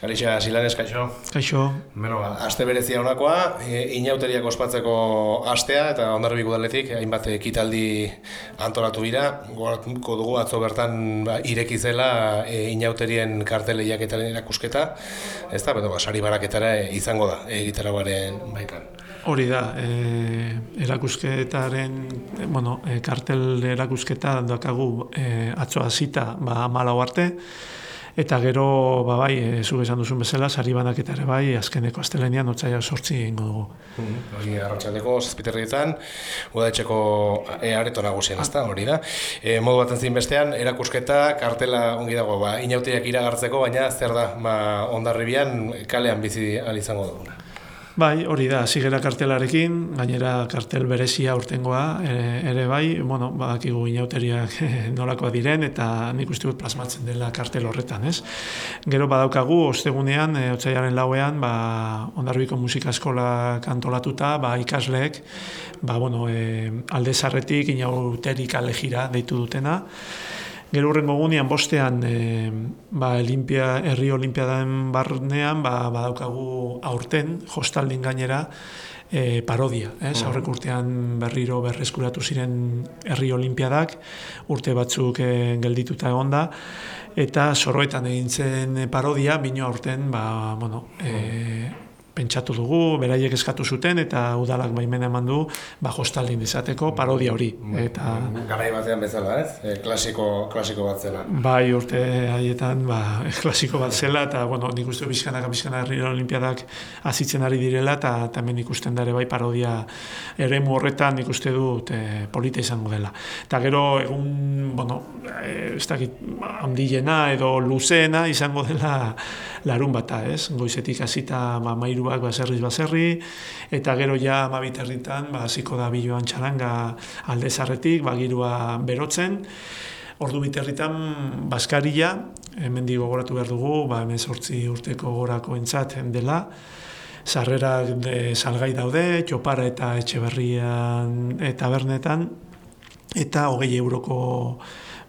Galicia, Silanes, kaixo. Kaixo. Beno, ba, aste berezia honakoa, e, inauteriak ospatzeko astea eta ondarbiko daletik, hainbat ekitaldi antolatu dira. Goratuko dugu atzo bertan ba, ireki zela e, inauterien karteleiak eta erakusketa. Ez da, ba, sari baraketara izango da, egitara baren baitan. Hori da, e, erakusketaren, e, bueno, e, kartel erakusketa doakagu e, atzo hasita ba, malau arte, Eta gero, ba bai, e, zuk esan duzun bezala, sari banaketa ere bai, azkeneko astelenian otzaia sortzi ingo dugu. Hori, arratxaldeko, zazpiterrietan, udaetxeko e, areto nagusien, ez da, hori da. E, modu baten zin bestean, erakusketa, kartela ongi dago, ba, inautiak iragartzeko, baina zer da, ba, ondarribian, kalean bizi izango duguna. Bai, hori da, zigera kartelarekin, gainera kartel berezia urtengoa ere, bai, bueno, badakigu inauteriak nolakoa diren, eta nik uste dut plasmatzen dela kartel horretan, ez? Gero badaukagu, ostegunean, e, otzaiaren lauean, ba, ondarbiko musika eskola kantolatuta, ba, ikasleek, ba, bueno, e, alde zarretik inauterik alejira deitu dutena, Gero horrengo gunean bostean e, ba, Olimpia, herri olimpiadan barnean ba, badaukagu aurten, jostaldin gainera, e, parodia. Ez? Aurrek urtean berriro berreskuratu ziren herri olimpiadak, urte batzuk e, geldituta egonda, eta zorroetan egin zen parodia, bino aurten, ba, bueno, e, pentsatu dugu, beraiek eskatu zuten eta udalak baimena eman du, ba hostaldin izateko parodia hori bai. eta garai batean bezala, ez? E, klasiko klasiko bat zela. Bai, urte haietan, ba klasiko bat zela eta bueno, nik uste bizkanak bizkana herri olimpiadak hasitzen ari direla eta hemen ikusten da ere bai parodia eremu horretan nik uste dut e, polita izango dela. Eta gero egun, bueno, e, ez dakit handiena edo luzeena izango dela larun bata, ez? Goizetik hasita ba mairu bat baserriz baserri, eta gero ja mabiterritan, ba, ziko da biloan txalanga aldezarretik, ba, girua berotzen, Ordu biterritan, Baskaria, hemen digo goratu behar dugu, ba, hemen sortzi urteko gorako entzat dela, sarrera de salgai daude, txopara eta etxe berrian eta bernetan, eta hogei euroko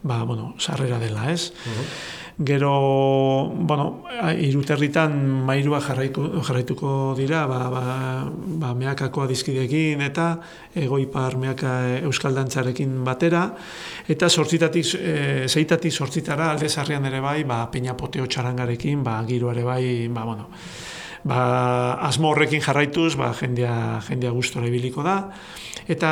ba, bueno, sarrera dela, ez? Gero, bueno, iruterritan mairua jarraituko dira, ba, ba, ba meakako adizkidekin eta egoipar meaka euskaldantzarekin batera. Eta sortzitatik, e, zeitatik sortzitara alde zarrian ere bai, ba, peina poteo txarangarekin, ba, giro ere bai, ba, bueno, ba, asmo horrekin jarraituz, ba, jendea, jendea gustora ibiliko da. Eta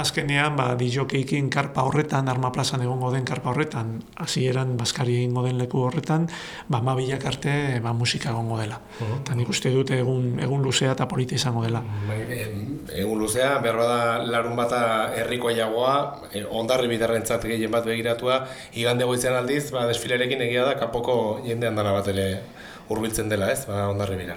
azkenean, ba, dijokeikin karpa horretan, arma plazan egongo den karpa horretan, hasieran baskari egingo den leku horretan, ba, ma arte ba, musika egongo dela. Uh Eta nik uste dut egun, egun luzea eta polita izango dela. Bai, egun luzea, behar da larun bata herriko jagoa, eh, ondarri bidarrentzat gehien bat begiratua, igande goitzen aldiz, ba, desfilerekin egia da, kapoko jendean dana bat ere hurbiltzen dela, ez? Ba, ondarri bira.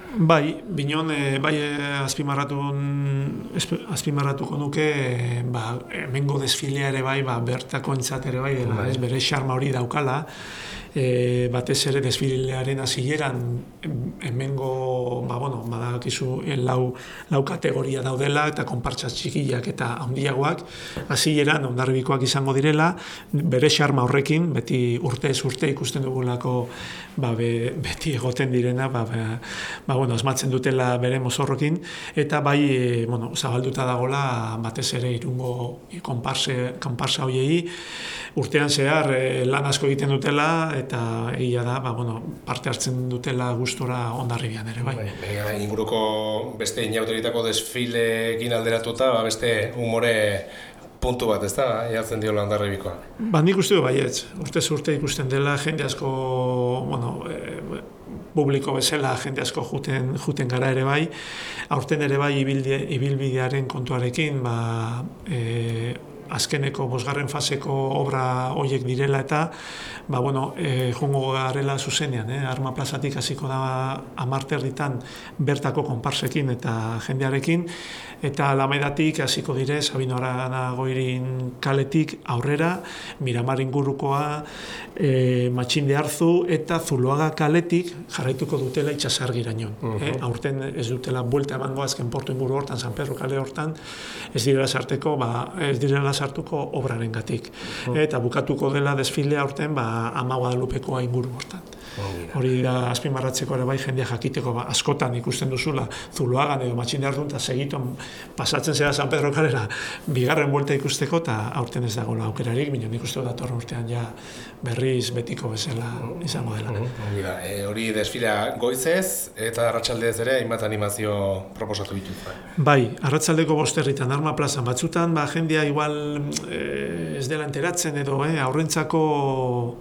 Bai, binon, e, bai eh, azpimarratu azpimarratuko nuke, e, ba, hemengo desfilea ere bai, ba, bertako entzat ere bai, dela, bai. ez, bere xarma hori daukala, e, batez ere desfilearen hasieran hemengo ba bueno badakizu lau, lau kategoria daudela eta konpartsa txikiak eta handiagoak hasieran ondarbikoak izango direla bere xarma horrekin beti urte ez urte ikusten dugulako ba, beti egoten direna ba, ba, ba, bueno, asmatzen dutela bere mozorrokin eta bai e, bueno, zabalduta dagola batez ere irungo konparse, konparsa hoiei urtean zehar e, lan asko egiten dutela eta egia da, ba, bueno, parte hartzen dutela gustora ondarribian ere, bai. bai, bai inguruko beste inauteritako desfileekin alderatuta, ba, beste umore puntu bat, ez da, jartzen dio ondarribikoa. Ba, nik uste du baietz, urte urte ikusten dela, jende asko, bueno, e, publiko bezala jende asko juten, juten gara ere bai, aurten ere bai ibilbidearen kontuarekin, ba, e, azkeneko bosgarren faseko obra hoiek direla eta ba, bueno, e, jungo garela zuzenean, eh? arma plazatik hasiko da amarterritan bertako konparsekin eta jendearekin eta lamedatik hasiko dire Sabino Arana goirin kaletik aurrera, Miramar ingurukoa, e, Matxinde Arzu eta Zuloaga kaletik jarraituko dutela itxasargiraino. Uh -huh. eh? Aurten ez dutela buelta emango azken portu inguru hortan, San Pedro kale hortan, ez direla sarteko, ba, ez direla sartuko obraren gatik. Eta bukatuko dela desfilea aurten, ba, ama Guadalupekoa inguru hortan. Hori da azpimarratzeko ere bai jendea jakiteko ba, askotan ikusten duzula Zuluagan edo matxin dut eta segiton pasatzen zera San Pedro kalera bigarren buelta ikusteko eta aurten ez dagoela aukerarik, baina nik uste datorren urtean ja berriz betiko bezala izango dela. Da, e, hori desfila goizez eta arratsaldez ere hainbat animazio proposatu ditut. Bai, arratsaldeko bosterritan arma plazan batzutan, ba, jendea igual e, ez dela enteratzen edo eh, aurrentzako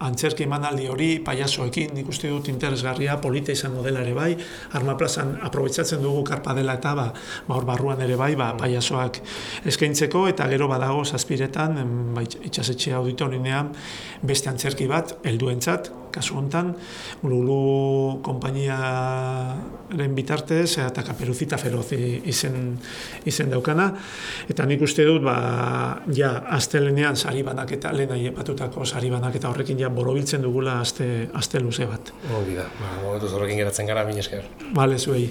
antzerki emanaldi hori paiasoekin nik uste dut interesgarria polita izango dela ere bai, arma aprobetsatzen dugu karpa dela eta ba, ba hor barruan ere bai, ba, paiasoak eskaintzeko eta gero badago zazpiretan, ba, itxasetxe auditorinean beste antzerki bat, helduentzat, kasu hontan, Lulu konpainiaren bitartez eta Kaperuzita Feroz izen, izen daukana. Eta nik uste dut ba, ja astelenean sari banak eta lehen aiepatutako sari banak eta horrekin ja borobiltzen dugula aste, aste luze bat. Hori da, ba, horrekin geratzen gara, min esker. Bale, zuei.